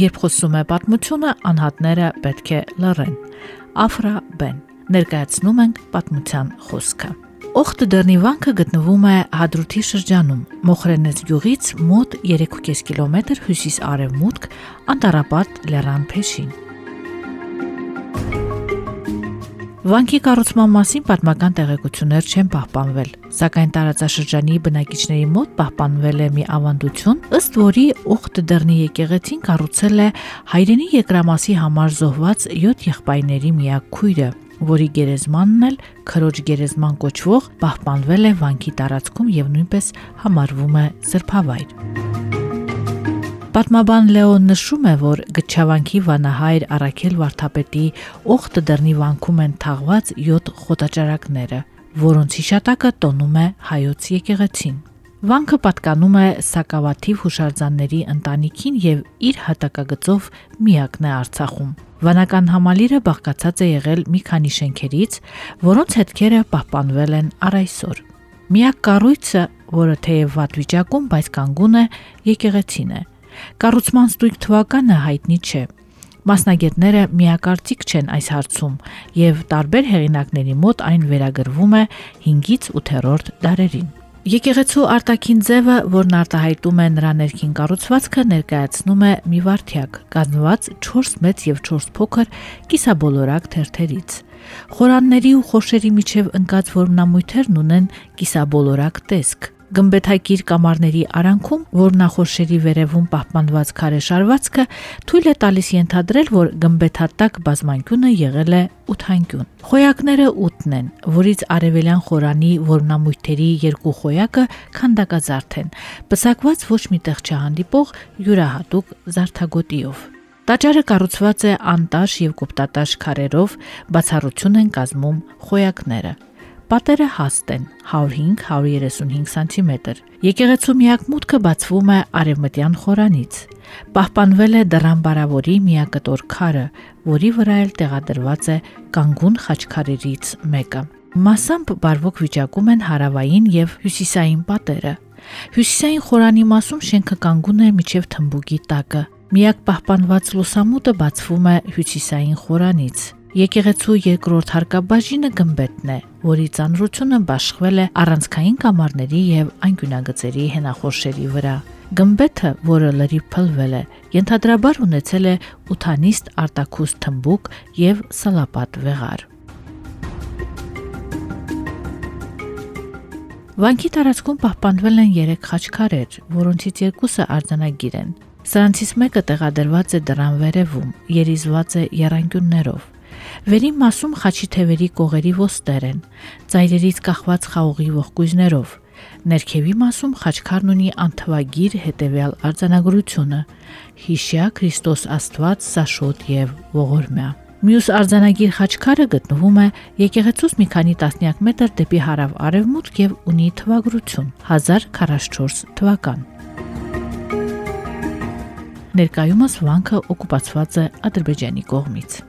Երբ խոսում է պատմությունը, անհատները պետք է լռեն։ Աֆրա Բեն. Ներկայացնում ենք պատմության խոսքը։ Օխտ դեռնի վանքը գտնվում է Հադրութի շրջանում, Մոխրենես գյուղից մոտ 3.5 կիլոմետր հյուսիս-արևմուտք Անտարապատ լեռան փեշին։ Վանքի կառուցման մասին պատմական տեղեկություններ չեն պահպանվել, սակայն տարածաշրջանի բնակիչների մոտ պահպանվել է մի ավանդություն, ըստ որի Ուխտ դռնի եկեղեցին կառուցել է հայրենի երկրամասի համար զոհված 7 եղբայրների միակ քույրը, որի գերեզմանն էլ քրոջ գերեզման կոչվող պահպանվել է վանքի տարածքում եւ նույնպես համարվում է սրբավայր։ Պատմաբան Լեոն նշում է, որ Գչավանքի վանահայր Արաքել Վարդապետի օխտը դռնի վանքում են թաղված 7 խոտաճարակները, որոնց հիշատակը տոնում է հայոց եկեղեցին։ Վանքը պատկանում է Սակավաթիվ հուշարձանների ընտանիքին եւ իր հատակագծով միակն է Արցախում։ Վանական համալիրը բաղկացած է եղել մի քանի շենքերից, որոնց հետքերը պահպանվել են առ այսօր։ Միակ կառույցը, որը թեև վատ վիճակում, բայց կանգուն է, եկեղեցին է։ Կառուցման ստույգ թվականը հայտնի չէ։ Մասնագետները միակարծիք չեն այս հարցում եւ տարբեր հեղինակների մոտ այն վերագրվում է 5-ից 8-րդ դարերին։ Եկեղեցու արտաքին ձևը, որն արտահայտում է նրա ներքին կառուցվածքը, ներկայացնում է մի վարդյակ, կազմված 4 մեծ եւ 4 փոքր կիսաբոլորակ թերթերից։ Խորանների ու խոշերի միջև ընկած որմնամույթերն ունեն կիսաբոլորակ տեսք, Գմբեթակիր կամարների արանքում, որ նախորշերի վերևում պահպանված քարե շարվածքը թույլ է տալիս ենթադրել, որ գմբեթատակ բազմանկյունը եղել է ութանկյուն։ Խոյակները 8-ն են, որից արևելյան խորանի որմնամույթերի երկու խոյակը քանդակազարդ են, պսակված ոչ միտեղ չհանդիպող յուրահատուկ զարդագոտիով։ Տաճարը կառուցված է անտաշ եւ կոպտատաշ քարերով, բացառություն են կազմում խոյակները։ Պատերը հաստ են 105-135 սանտիմետր։ Եկեղեցու միակ մուտքը բացվում է արևմտյան խորանից։ Պահպանվել է դռան բարավորի միակտոր քարը, որի վրա էլ տեղադրված է կանգուն խաչքարերից մեկը։ Մասամբ բարվոք վիճակում են հարավային եւ հյուսիսային պատերը։ Հյուսիսային խորանի մասում շենքը կանգուն է միջև թմբուկի տակը։ Միակ պահպանված լուսամուտը բացվում է հյուսիսային խորանից։ Եկեղեցու երկրորդ հարկաբաժինը գմբեթն է, որի ծանրությունը բաշխվել է առանցքային կամարների եւ անկյունագծերի հենախորշերի վրա։ Գմբեթը, որը լրիվ փլվել է, ենթադրաբար ունեցել է ութանիստ արտակուս թմբուկ եւ սալապատ վեղար։ Վանքի տարածքում պահպանվել են 3 խաչքարեր, որոնցից երկուսը արձանագիր են։ Սրանցից մեկը տեղադրված է դրան վերևում, երիզված է երանգյուններով։ Վերին մասում խաչի թևերի կողերի ոստեր են, ծայրերից կախված խաղողի ողկույզներով։ Ներքևի մասում խաչքարն ունի անթվագիր հետևյալ արձանագրությունը. Հիշյա Քրիստոս Աստված Սաշոտ եւ ողորմյա։ Մյուս արձանագիր խաչքարը գտնվում է եկեղեցուց մի քանի տասնյակ մետր դեպի հարավ արևմուտք եւ ունի թվագրություն 1044 թվական։ Ներկայումս վանքը օկուպացված է Ադրբեջանի կողմից։